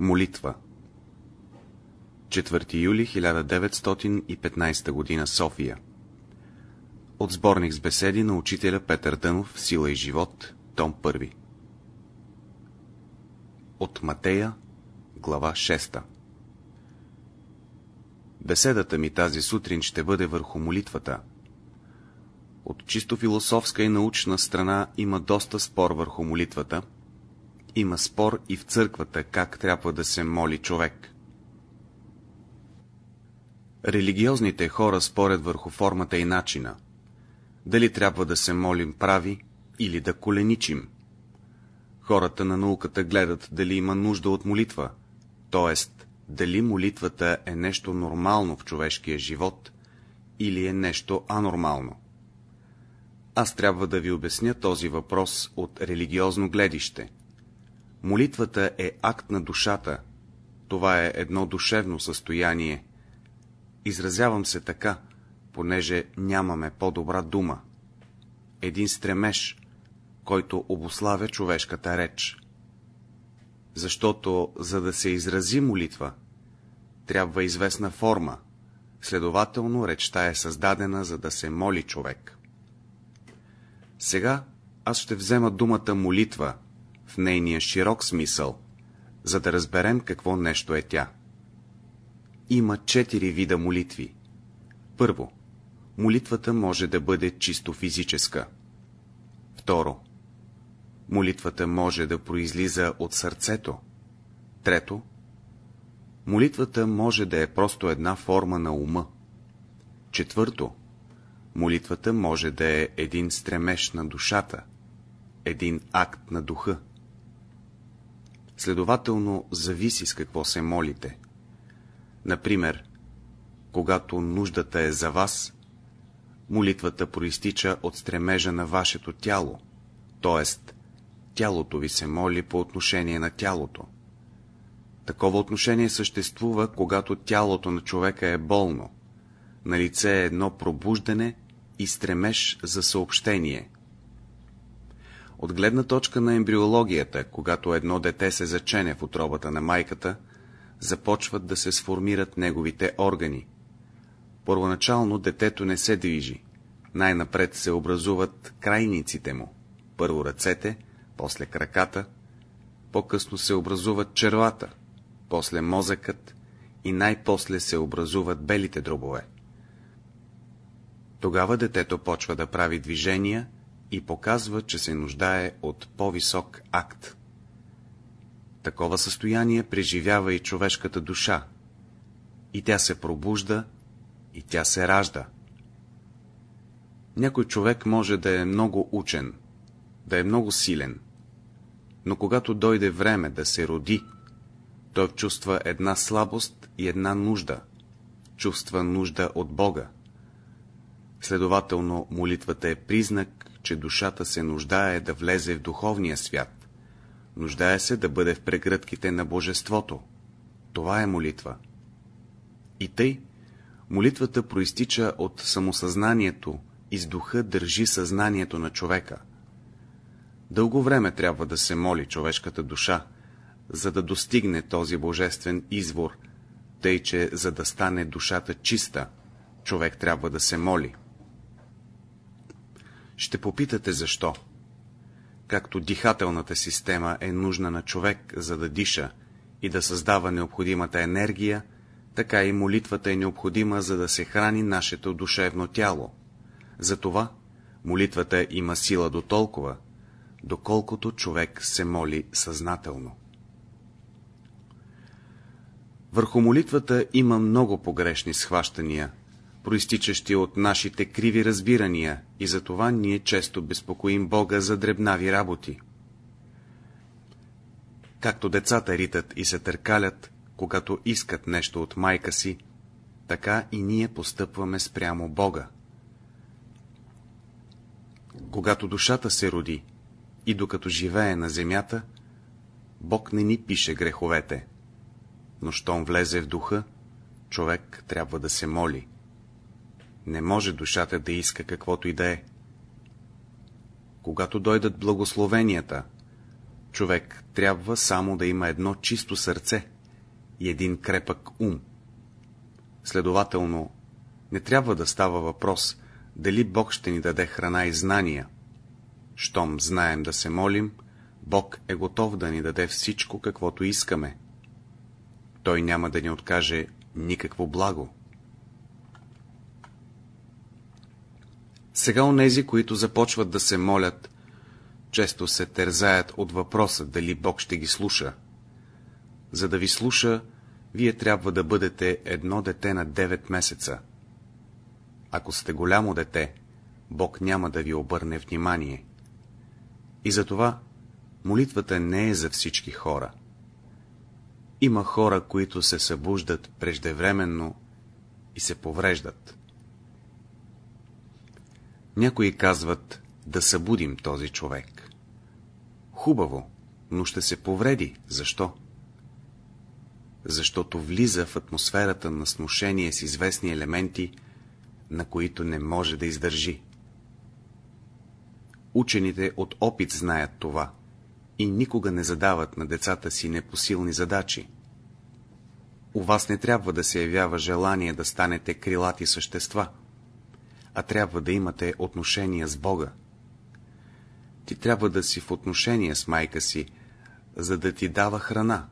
Молитва 4 юли 1915 г. София От сборник с беседи на учителя Петър Дънов Сила и живот, том 1 От Матея, глава 6 Беседата ми тази сутрин ще бъде върху молитвата. От чисто философска и научна страна има доста спор върху молитвата, има спор и в църквата, как трябва да се моли човек. Религиозните хора спорят върху формата и начина. Дали трябва да се молим прави или да коленичим. Хората на науката гледат дали има нужда от молитва, т.е. дали молитвата е нещо нормално в човешкия живот или е нещо анормално. Аз трябва да ви обясня този въпрос от религиозно гледище. Молитвата е акт на душата. Това е едно душевно състояние. Изразявам се така, понеже нямаме по-добра дума. Един стремеж, който обославя човешката реч. Защото, за да се изрази молитва, трябва известна форма, следователно речта е създадена, за да се моли човек. Сега аз ще взема думата молитва, в нейния широк смисъл, за да разберем какво нещо е тя. Има четири вида молитви. Първо, молитвата може да бъде чисто физическа. Второ, молитвата може да произлиза от сърцето. Трето, молитвата може да е просто една форма на ума. Четвърто, молитвата може да е един стремеж на душата, един акт на духа. Следователно, зависи с какво се молите. Например, когато нуждата е за вас, молитвата проистича от стремежа на вашето тяло, т.е. тялото ви се моли по отношение на тялото. Такова отношение съществува, когато тялото на човека е болно, на лице е едно пробуждане и стремеж за съобщение. От гледна точка на ембриологията, когато едно дете се зачене в отробата на майката, започват да се сформират неговите органи. Първоначално детето не се движи. Най-напред се образуват крайниците му. Първо ръцете, после краката, по-късно се образуват червата, после мозъкът и най-после се образуват белите дробове. Тогава детето почва да прави движения и показва, че се нуждае от по-висок акт. Такова състояние преживява и човешката душа. И тя се пробужда, и тя се ражда. Някой човек може да е много учен, да е много силен, но когато дойде време да се роди, той чувства една слабост и една нужда, чувства нужда от Бога. Следователно, молитвата е признак, че душата се нуждае да влезе в духовния свят. Нуждае се да бъде в прегръдките на Божеството. Това е молитва. И тъй, молитвата проистича от самосъзнанието и с духа държи съзнанието на човека. Дълго време трябва да се моли човешката душа, за да достигне този божествен извор, тъй че за да стане душата чиста, човек трябва да се моли. Ще попитате защо. Както дихателната система е нужна на човек, за да диша и да създава необходимата енергия, така и молитвата е необходима, за да се храни нашето душевно тяло. Затова молитвата има сила до толкова, доколкото човек се моли съзнателно. Върху молитвата има много погрешни схващания, проистичащи от нашите криви разбирания, и затова ние често безпокоим Бога за дребнави работи. Както децата ритат и се търкалят, когато искат нещо от майка си, така и ние постъпваме спрямо Бога. Когато душата се роди и докато живее на земята, Бог не ни пише греховете, но щом влезе в духа, човек трябва да се моли. Не може душата да иска каквото и да е. Когато дойдат благословенията, Човек трябва само да има едно чисто сърце и един крепък ум. Следователно, не трябва да става въпрос, дали Бог ще ни даде храна и знания. Щом знаем да се молим, Бог е готов да ни даде всичко, каквото искаме. Той няма да ни откаже никакво благо. Сега онези, които започват да се молят, често се тързаят от въпроса, дали Бог ще ги слуша. За да ви слуша, вие трябва да бъдете едно дете на 9 месеца. Ако сте голямо дете, Бог няма да ви обърне внимание. И затова молитвата не е за всички хора. Има хора, които се събуждат преждевременно и се повреждат. Някои казват да събудим този човек. Хубаво, но ще се повреди. Защо? Защото влиза в атмосферата на сношение с известни елементи, на които не може да издържи. Учените от опит знаят това и никога не задават на децата си непосилни задачи. У вас не трябва да се явява желание да станете крилати същества, а трябва да имате отношения с Бога. Ти трябва да си в отношение с майка си, за да ти дава храна.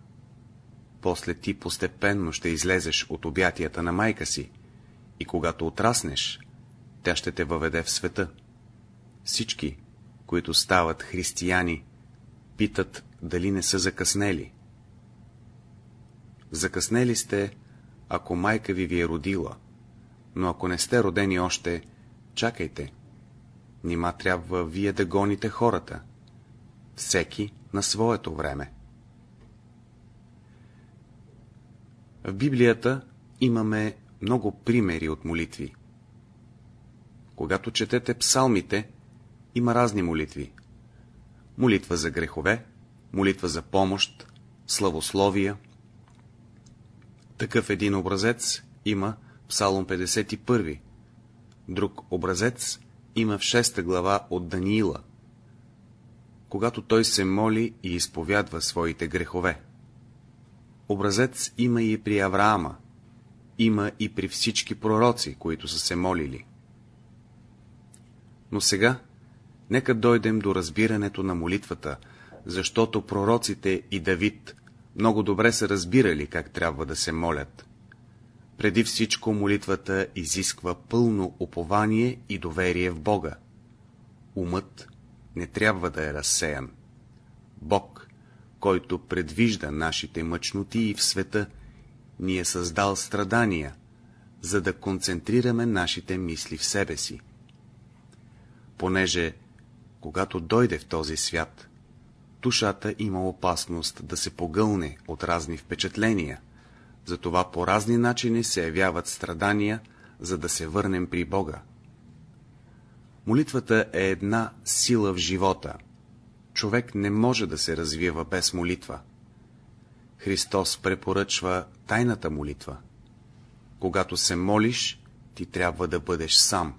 После ти постепенно ще излезеш от обятията на майка си и когато отраснеш, тя ще те въведе в света. Всички, които стават християни, питат дали не са закъснели. Закъснели сте, ако майка ви ви е родила, но ако не сте родени още, чакайте. Нима трябва вие да гоните хората. Всеки на своето време. В Библията имаме много примери от молитви. Когато четете псалмите, има разни молитви. Молитва за грехове, молитва за помощ, славословия. Такъв един образец има Псалом 51. Друг образец има в 6 глава от Даниила, когато той се моли и изповядва своите грехове. Образец има и при Авраама, има и при всички пророци, които са се молили. Но сега, нека дойдем до разбирането на молитвата, защото пророците и Давид много добре са разбирали как трябва да се молят. Преди всичко молитвата изисква пълно упование и доверие в Бога. Умът не трябва да е разсеян. Бог, който предвижда нашите мъчноти в света, ни е създал страдания, за да концентрираме нашите мисли в себе си. Понеже, когато дойде в този свят, душата има опасност да се погълне от разни впечатления, затова по разни начини се явяват страдания, за да се върнем при Бога. Молитвата е една сила в живота. Човек не може да се развива без молитва. Христос препоръчва тайната молитва. Когато се молиш, ти трябва да бъдеш сам.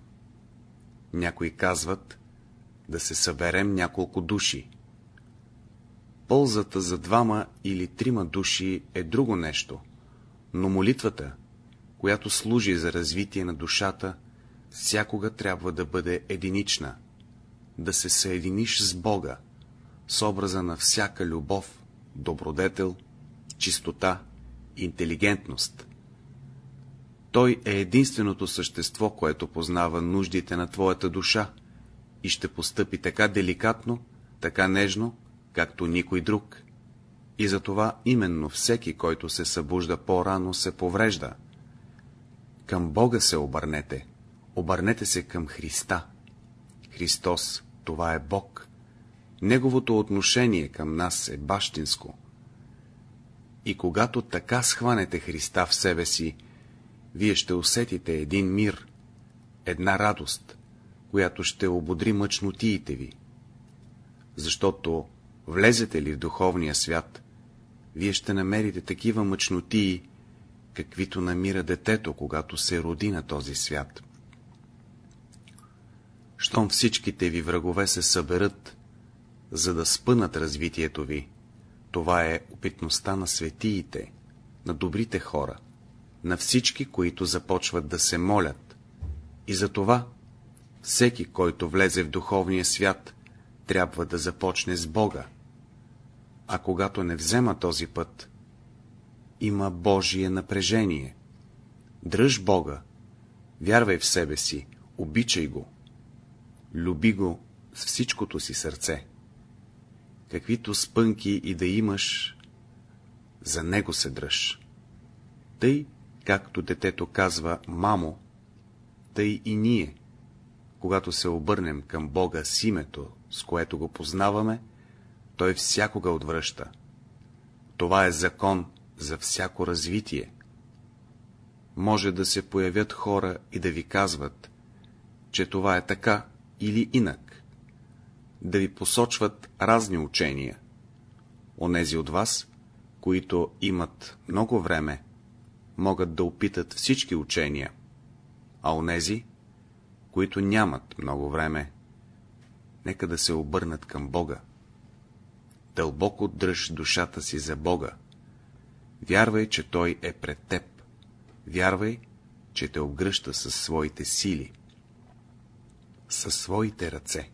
Някои казват да се съберем няколко души. Ползата за двама или трима души е друго нещо, но молитвата, която служи за развитие на душата, всякога трябва да бъде единична, да се съединиш с Бога, с образа на всяка любов, добродетел, чистота, интелигентност. Той е единственото същество, което познава нуждите на твоята душа и ще постъпи така деликатно, така нежно, както никой друг. И затова именно всеки, който се събужда по-рано, се поврежда. Към Бога се обърнете, обърнете се към Христа. Христос, това е Бог. Неговото отношение към нас е бащинско. И когато така схванете Христа в себе си, вие ще усетите един мир, една радост, която ще ободри мъчнотиите ви. Защото влезете ли в духовния свят, вие ще намерите такива мъчнотии, каквито намира детето, когато се роди на този свят. Щом всичките ви врагове се съберат, за да спънат развитието ви. Това е опитността на светиите, на добрите хора, на всички, които започват да се молят. И за това всеки, който влезе в духовния свят, трябва да започне с Бога. А когато не взема този път, има Божие напрежение. Дръж Бога, вярвай в себе си, обичай го, люби го с всичкото си сърце. Каквито спънки и да имаш, за него се дръж. Тъй, както детето казва «мамо», тъй и ние, когато се обърнем към Бога с името, с което го познаваме, той всякога отвръща. Това е закон за всяко развитие. Може да се появят хора и да ви казват, че това е така или инак, да ви посочват разни учения. Онези от вас, които имат много време, могат да опитат всички учения, а онези, които нямат много време, нека да се обърнат към Бога. Дълбоко дръж душата си за Бога. Вярвай, че Той е пред теб. Вярвай, че те обгръща със своите сили, със своите ръце.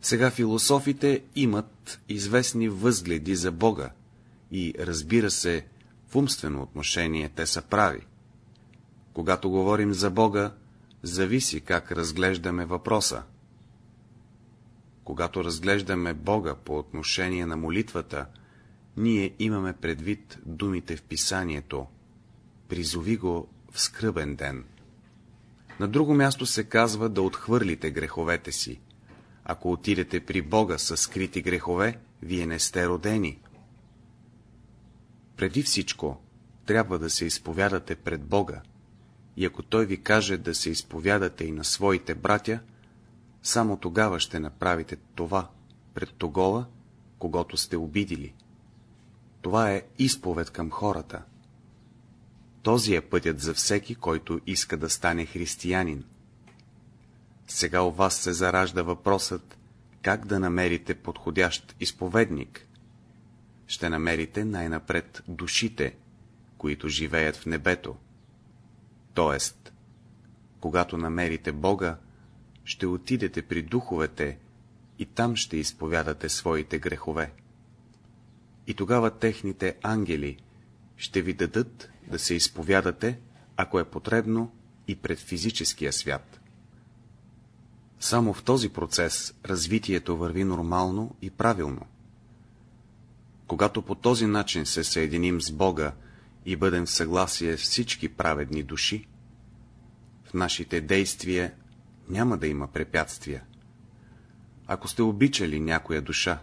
Сега философите имат известни възгледи за Бога и, разбира се, в умствено отношение те са прави. Когато говорим за Бога, зависи как разглеждаме въпроса. Когато разглеждаме Бога по отношение на молитвата, ние имаме предвид думите в писанието «Призови го в скръбен ден». На друго място се казва да отхвърлите греховете си. Ако отидете при Бога с скрити грехове, вие не сте родени. Преди всичко, трябва да се изповядате пред Бога, и ако Той ви каже да се изповядате и на своите братя, само тогава ще направите това пред Тогола, когато сте обидили. Това е изповед към хората. Този е пътят за всеки, който иска да стане християнин. Сега у вас се заражда въпросът, как да намерите подходящ изповедник. Ще намерите най-напред душите, които живеят в небето. Тоест, когато намерите Бога, ще отидете при духовете и там ще изповядате своите грехове. И тогава техните ангели ще ви дадат да се изповядате, ако е потребно, и пред физическия свят. Само в този процес развитието върви нормално и правилно. Когато по този начин се съединим с Бога и бъдем в съгласие всички праведни души, в нашите действия няма да има препятствия. Ако сте обичали някоя душа,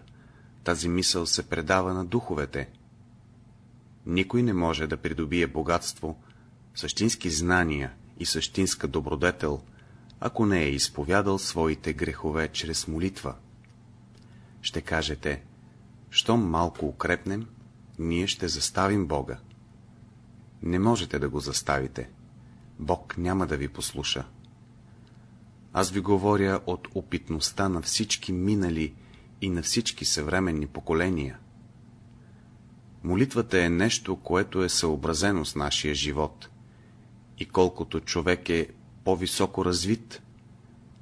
тази мисъл се предава на духовете. Никой не може да придобие богатство, същински знания и същинска добродетел, ако не е изповядал своите грехове чрез молитва. Ще кажете, щом малко укрепнем, ние ще заставим Бога. Не можете да го заставите. Бог няма да ви послуша. Аз ви говоря от опитността на всички минали и на всички съвременни поколения. Молитвата е нещо, което е съобразено с нашия живот. И колкото човек е по-високо развит,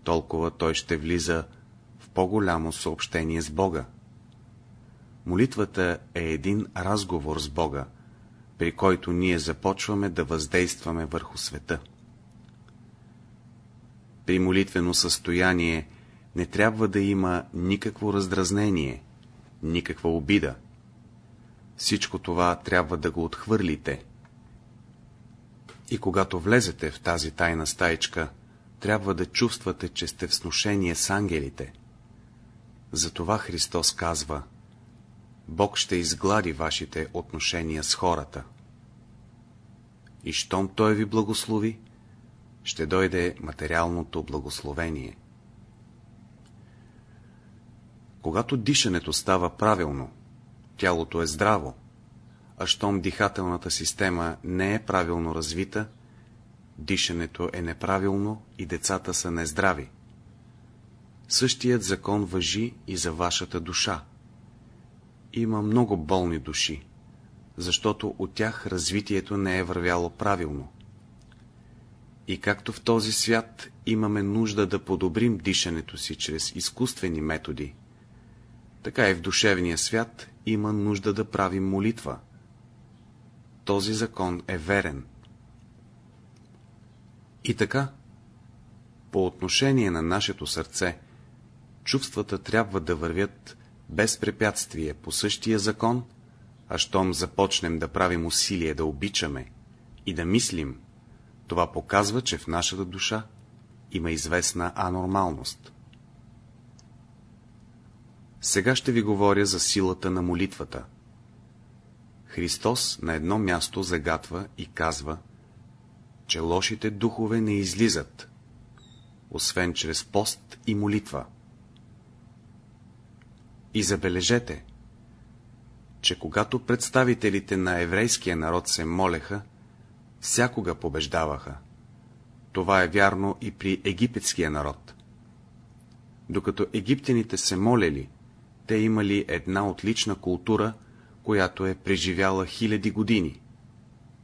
толкова той ще влиза в по-голямо съобщение с Бога. Молитвата е един разговор с Бога, при който ние започваме да въздействаме върху света. При молитвено състояние не трябва да има никакво раздразнение, никаква обида. Всичко това трябва да го отхвърлите. И когато влезете в тази тайна стаичка, трябва да чувствате, че сте в сношение с ангелите. Затова Христос казва – Бог ще изглади вашите отношения с хората. И щом Той ви благослови, ще дойде материалното благословение. Когато дишането става правилно, тялото е здраво, а щом дихателната система не е правилно развита, дишането е неправилно и децата са нездрави. Същият закон въжи и за вашата душа. Има много болни души, защото от тях развитието не е вървяло правилно. И както в този свят имаме нужда да подобрим дишането си чрез изкуствени методи, така и в душевния свят има нужда да правим молитва. Този закон е верен. И така, по отношение на нашето сърце, чувствата трябва да вървят без препятствие по същия закон, а щом започнем да правим усилие да обичаме и да мислим, това показва, че в нашата душа има известна анормалност. Сега ще ви говоря за силата на молитвата. Христос на едно място загатва и казва, че лошите духове не излизат, освен чрез пост и молитва. И забележете, че когато представителите на еврейския народ се молеха, всякога побеждаваха. Това е вярно и при египетския народ. Докато египтяните се молели, те имали една отлична култура, която е преживяла хиляди години.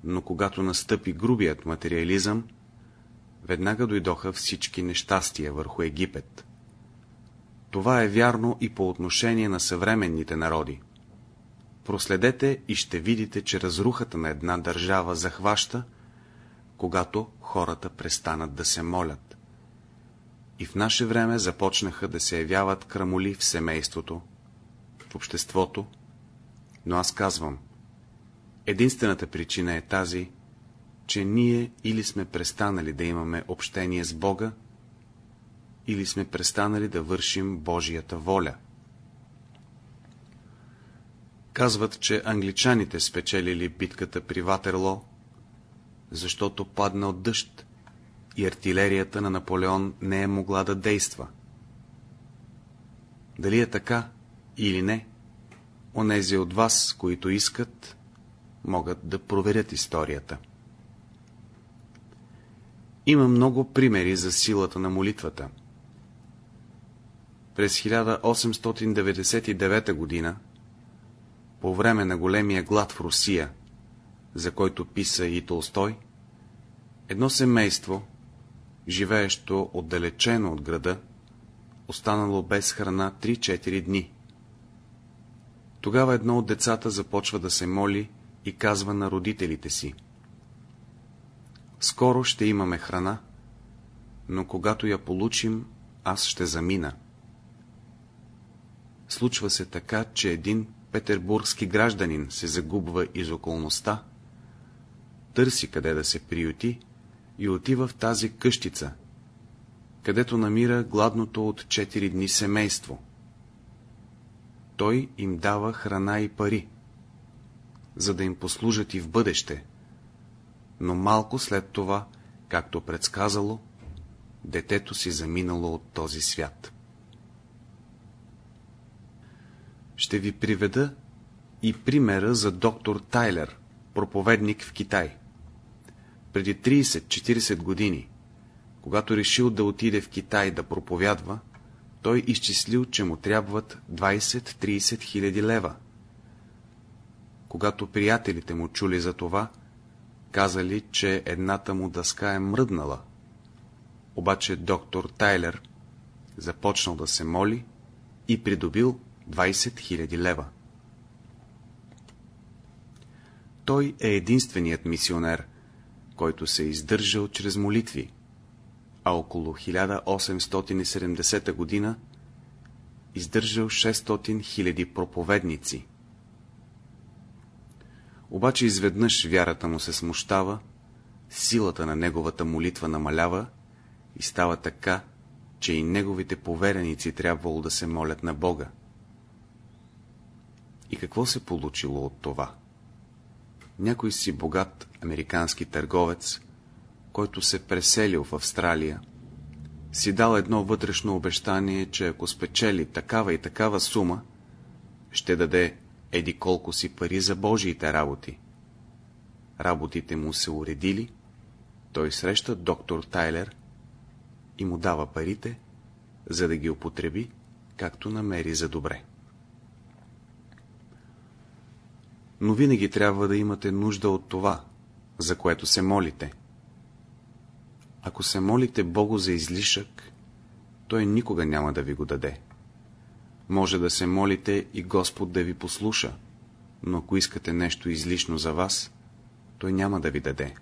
Но когато настъпи грубият материализъм, веднага дойдоха всички нещастия върху Египет. Това е вярно и по отношение на съвременните народи. Проследете и ще видите, че разрухата на една държава захваща, когато хората престанат да се молят. И в наше време започнаха да се явяват крамоли в семейството, в обществото, но аз казвам, единствената причина е тази, че ние или сме престанали да имаме общение с Бога, или сме престанали да вършим Божията воля. Казват, че англичаните спечелили битката при Ватерло, защото паднал дъжд и артилерията на Наполеон не е могла да действа. Дали е така или не, онези от вас, които искат, могат да проверят историята. Има много примери за силата на молитвата. През 1899 година, по време на големия глад в Русия, за който писа и Толстой, едно семейство, живеещо отдалечено от града, останало без храна 3-4 дни. Тогава едно от децата започва да се моли и казва на родителите си. Скоро ще имаме храна, но когато я получим, аз ще замина. Случва се така, че един петербургски гражданин се загубва из околността, търси къде да се приюти и отива в тази къщица, където намира гладното от 4 дни семейство. Той им дава храна и пари, за да им послужат и в бъдеще, но малко след това, както предсказало, детето си заминало от този свят. Ще ви приведа и примера за доктор Тайлер, проповедник в Китай. Преди 30-40 години, когато решил да отиде в Китай да проповядва, той изчислил, че му трябват 20-30 хиляди лева. Когато приятелите му чули за това, казали, че едната му дъска е мръднала. Обаче доктор Тайлер започнал да се моли и придобил 20 000 лева. Той е единственият мисионер, който се е издържал чрез молитви, а около 1870 година издържал 600 000 проповедници. Обаче изведнъж вярата му се смущава, силата на неговата молитва намалява и става така, че и неговите повереници трябвало да се молят на Бога. И какво се получило от това? Някой си богат американски търговец, който се преселил в Австралия, си дал едно вътрешно обещание, че ако спечели такава и такава сума, ще даде еди колко си пари за Божиите работи. Работите му се уредили, той среща доктор Тайлер и му дава парите, за да ги употреби, както намери за добре. Но винаги трябва да имате нужда от това, за което се молите. Ако се молите Богу за излишък, Той никога няма да ви го даде. Може да се молите и Господ да ви послуша, но ако искате нещо излишно за вас, Той няма да ви даде.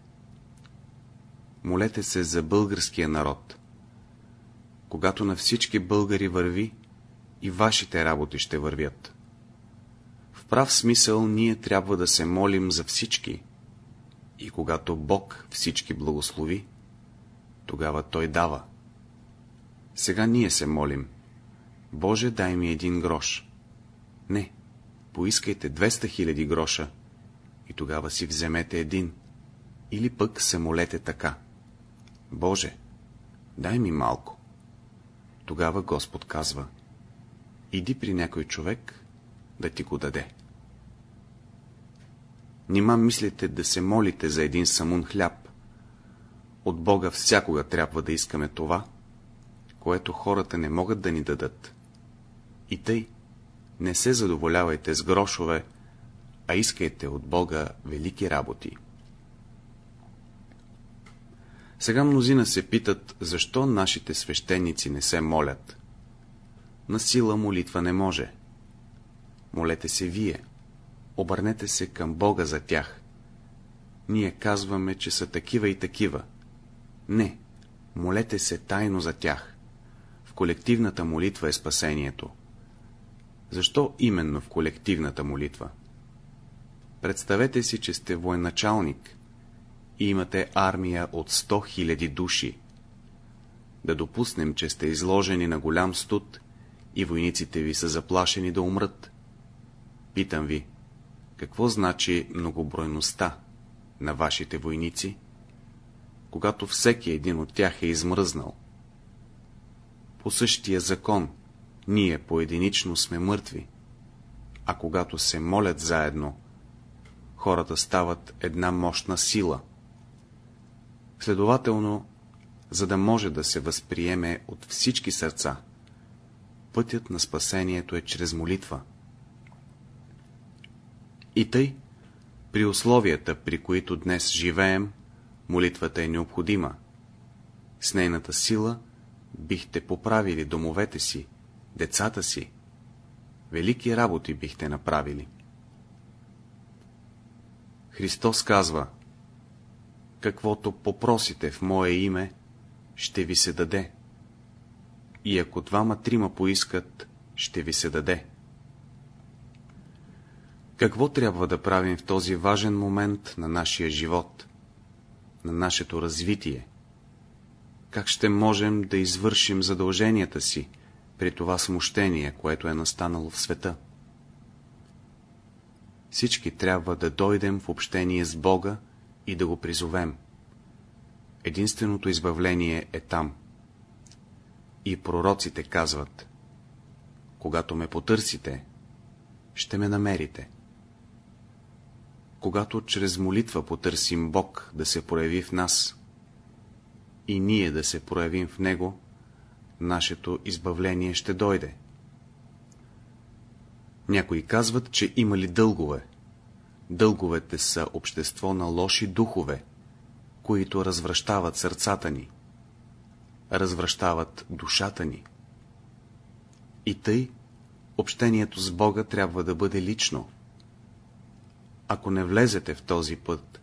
Молете се за българския народ. Когато на всички българи върви, и вашите работи ще вървят. Прав смисъл ние трябва да се молим за всички, и когато Бог всички благослови, тогава Той дава. Сега ние се молим. Боже, дай ми един грош. Не, поискайте 200 хиляди гроша и тогава си вземете един. Или пък се молете така. Боже, дай ми малко. Тогава Господ казва, иди при някой човек да ти го даде. Нима мислите да се молите за един самун хляб. От Бога всякога трябва да искаме това, което хората не могат да ни дадат. И тъй, не се задоволявайте с грошове, а искайте от Бога велики работи. Сега мнозина се питат, защо нашите свещеници не се молят. На сила молитва не може. Молете се вие. Обърнете се към Бога за тях. Ние казваме, че са такива и такива. Не, молете се тайно за тях. В колективната молитва е спасението. Защо именно в колективната молитва? Представете си, че сте военачалник и имате армия от 100 000 души. Да допуснем, че сте изложени на голям студ и войниците ви са заплашени да умрат. Питам ви, какво значи многобройността на вашите войници, когато всеки един от тях е измръзнал? По същия закон, ние поединично сме мъртви, а когато се молят заедно, хората стават една мощна сила. Следователно, за да може да се възприеме от всички сърца, пътят на спасението е чрез молитва. И тъй, при условията, при които днес живеем, молитвата е необходима. С нейната сила бихте поправили домовете си, децата си. Велики работи бихте направили. Христос казва, каквото попросите в Мое име, ще ви се даде. И ако двама-трима поискат, ще ви се даде. Какво трябва да правим в този важен момент на нашия живот, на нашето развитие? Как ще можем да извършим задълженията си при това смущение, което е настанало в света? Всички трябва да дойдем в общение с Бога и да го призовем. Единственото избавление е там. И пророците казват, когато ме потърсите, ще ме намерите. Когато чрез молитва потърсим Бог да се прояви в нас и ние да се проявим в Него, нашето избавление ще дойде. Някои казват, че имали дългове. Дълговете са общество на лоши духове, които развръщават сърцата ни, развръщават душата ни. И тъй, общението с Бога трябва да бъде лично. Ако не влезете в този път,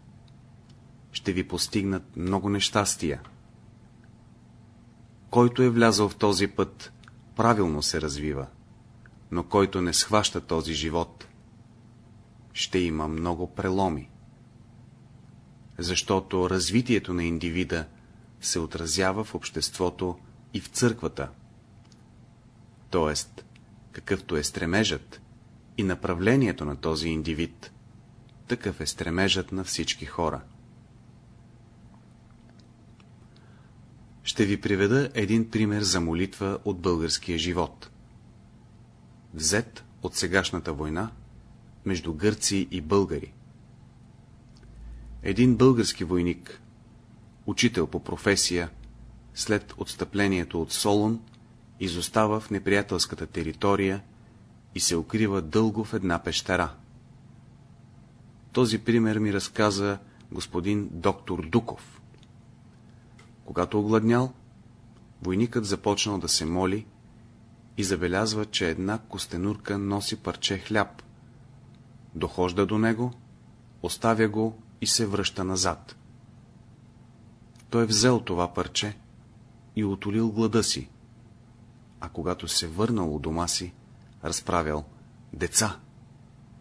ще ви постигнат много нещастия. Който е влязъл в този път, правилно се развива, но който не схваща този живот, ще има много преломи. Защото развитието на индивида се отразява в обществото и в църквата. Тоест, какъвто е стремежът и направлението на този индивид, такъв е стремежът на всички хора. Ще ви приведа един пример за молитва от българския живот. Взет от сегашната война между гърци и българи. Един български войник, учител по професия, след отстъплението от Солун, изостава в неприятелската територия и се укрива дълго в една пещера. Този пример ми разказа господин доктор Дуков. Когато огладнял, войникът започнал да се моли и забелязва, че една костенурка носи парче хляб. Дохожда до него, оставя го и се връща назад. Той взел това парче и отолил глада си, а когато се върнал у дома си, разправял «Деца,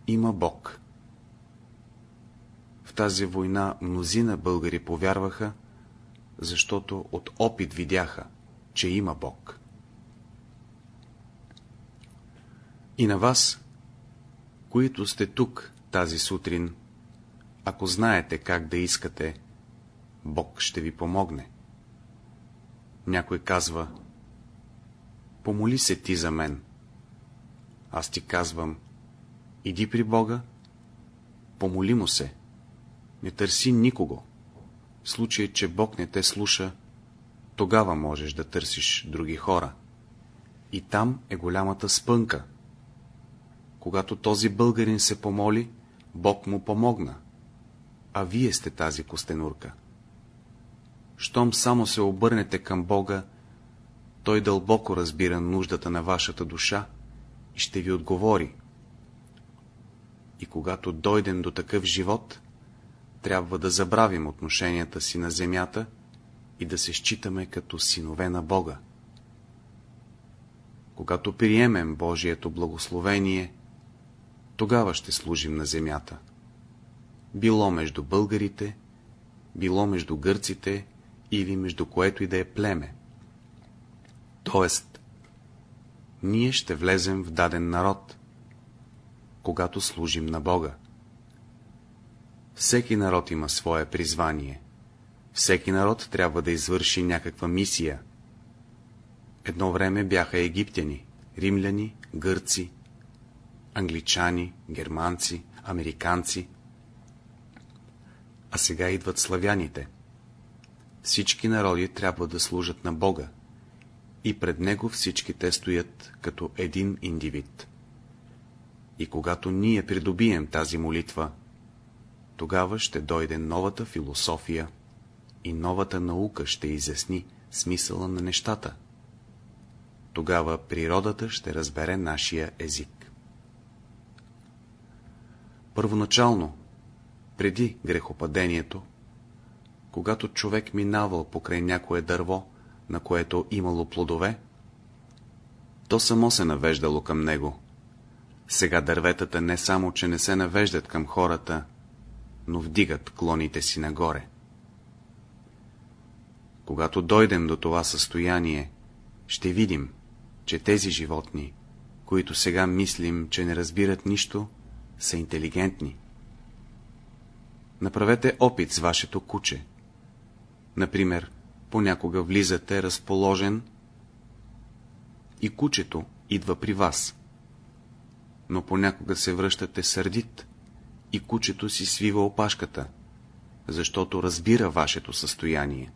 има Бог». Тази война мнозина българи повярваха, защото от опит видяха, че има Бог. И на вас, които сте тук тази сутрин, ако знаете как да искате, Бог ще ви помогне. Някой казва, помоли се ти за мен. Аз ти казвам, иди при Бога, помоли му се, не търси никого. В случай, че Бог не те слуша, тогава можеш да търсиш други хора. И там е голямата спънка. Когато този българин се помоли, Бог му помогна. А вие сте тази костенурка. Щом само се обърнете към Бога, Той дълбоко разбира нуждата на вашата душа и ще ви отговори. И когато дойдем до такъв живот, трябва да забравим отношенията си на земята и да се считаме като синове на Бога. Когато приемем Божието благословение, тогава ще служим на земята. Било между българите, било между гърците или между което и да е племе. Тоест, ние ще влезем в даден народ, когато служим на Бога. Всеки народ има свое призвание. Всеки народ трябва да извърши някаква мисия. Едно време бяха египтяни, римляни, гърци, англичани, германци, американци. А сега идват славяните. Всички народи трябва да служат на Бога и пред Него всички те стоят като един индивид. И когато ние придобием тази молитва, тогава ще дойде новата философия и новата наука ще изясни смисъла на нещата. Тогава природата ще разбере нашия език. Първоначално, преди грехопадението, когато човек минавал покрай някое дърво, на което имало плодове, то само се навеждало към него. Сега дърветата не само, че не се навеждат към хората, но вдигат клоните си нагоре. Когато дойдем до това състояние, ще видим, че тези животни, които сега мислим, че не разбират нищо, са интелигентни. Направете опит с вашето куче. Например, понякога влизате разположен и кучето идва при вас. Но понякога се връщате сърдит и кучето си свива опашката, защото разбира вашето състояние.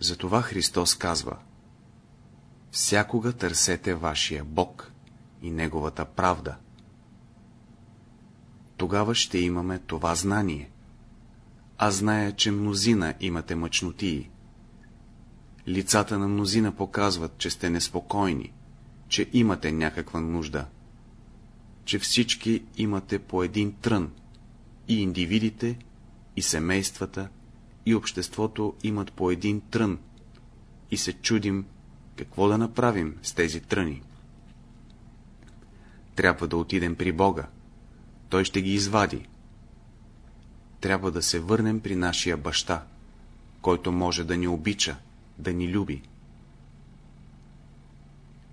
Затова Христос казва Всякога търсете вашия Бог и Неговата правда. Тогава ще имаме това знание. Аз зная, че мнозина имате мъчнотии. Лицата на мнозина показват, че сте неспокойни, че имате някаква нужда, че всички имате по един трън, и индивидите, и семействата, и обществото имат по един трън, и се чудим, какво да направим с тези тръни. Трябва да отидем при Бога. Той ще ги извади трябва да се върнем при нашия баща, който може да ни обича, да ни люби.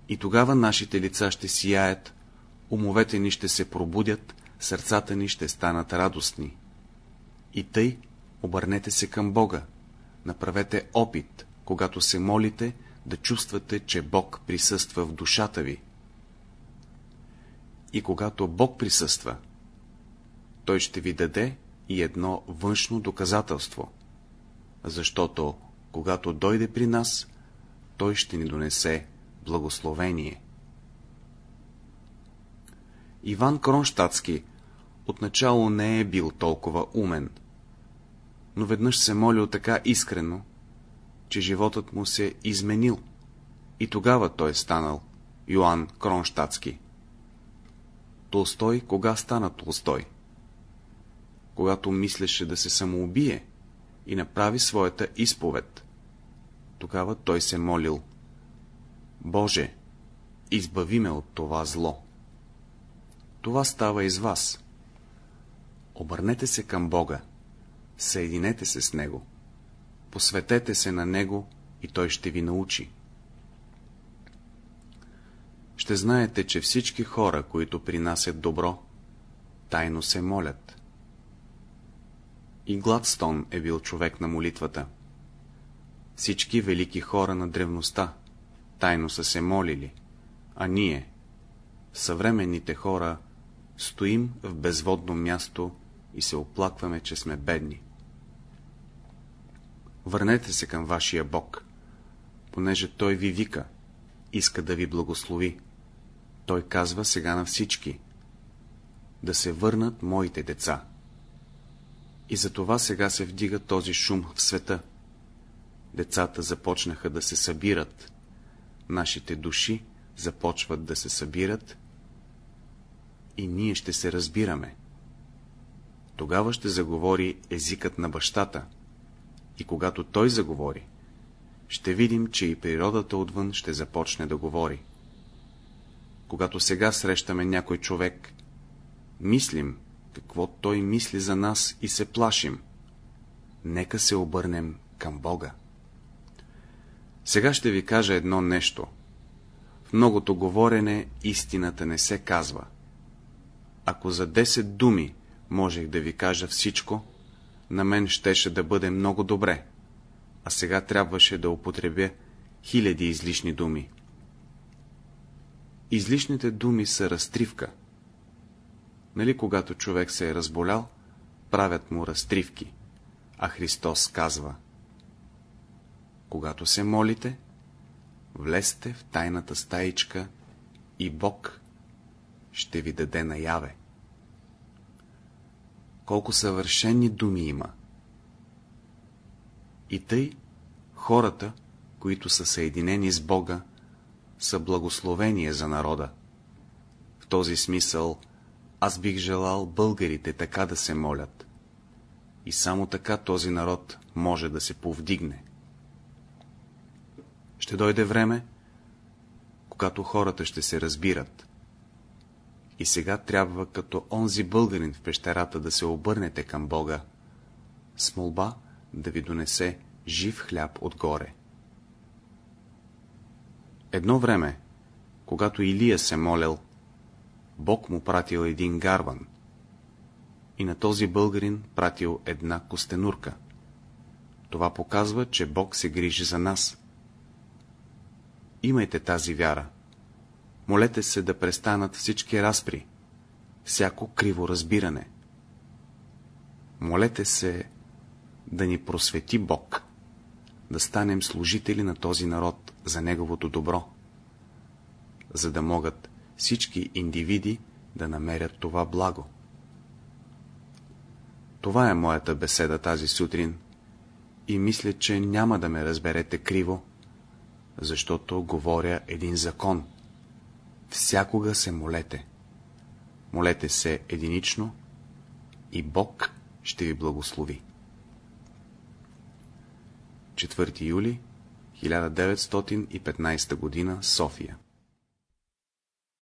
И тогава нашите лица ще сияят, умовете ни ще се пробудят, сърцата ни ще станат радостни. И тъй обърнете се към Бога, направете опит, когато се молите, да чувствате, че Бог присъства в душата ви. И когато Бог присъства, Той ще ви даде и едно външно доказателство, защото, когато дойде при нас, той ще ни донесе благословение. Иван Кронштадтски отначало не е бил толкова умен, но веднъж се молил така искрено, че животът му се изменил и тогава той е станал Йоанн Кронштадтски. Толстой кога стана Толстой? Когато мислеше да се самоубие и направи своята изповед. Тогава той се молил. Боже, избави ме от това зло. Това става из вас. Обърнете се към Бога, съединете се с Него, посветете се на Него и Той ще ви научи. Ще знаете, че всички хора, които принасят добро, тайно се молят. И Гладстон е бил човек на молитвата. Всички велики хора на древността тайно са се молили, а ние, съвременните хора, стоим в безводно място и се оплакваме, че сме бедни. Върнете се към вашия Бог, понеже Той ви вика, иска да ви благослови. Той казва сега на всички, да се върнат моите деца. И за това сега се вдига този шум в света. Децата започнаха да се събират, нашите души започват да се събират и ние ще се разбираме. Тогава ще заговори езикът на бащата. И когато той заговори, ще видим, че и природата отвън ще започне да говори. Когато сега срещаме някой човек, мислим, какво той мисли за нас и се плашим. Нека се обърнем към Бога. Сега ще ви кажа едно нещо. В многото говорене истината не се казва. Ако за 10 думи можех да ви кажа всичко, на мен щеше да бъде много добре, а сега трябваше да употребя хиляди излишни думи. Излишните думи са разтривка. Нали когато човек се е разболял, правят му разтривки, а Христос казва Когато се молите, влезте в тайната стаичка и Бог ще ви даде наяве. Колко съвършени думи има. И тъй, хората, които са съединени с Бога, са благословение за народа. В този смисъл аз бих желал българите така да се молят. И само така този народ може да се повдигне. Ще дойде време, когато хората ще се разбират. И сега трябва като онзи българин в пещерата да се обърнете към Бога, с молба да ви донесе жив хляб отгоре. Едно време, когато Илия се молел, Бог му пратил един гарван и на този българин пратил една костенурка. Това показва, че Бог се грижи за нас. Имайте тази вяра. Молете се да престанат всички разпри, всяко криво разбиране. Молете се да ни просвети Бог, да станем служители на този народ за неговото добро, за да могат всички индивиди да намерят това благо. Това е моята беседа тази сутрин и мисля, че няма да ме разберете криво, защото говоря един закон – всякога се молете. Молете се единично и Бог ще ви благослови. 4 юли 1915 г. София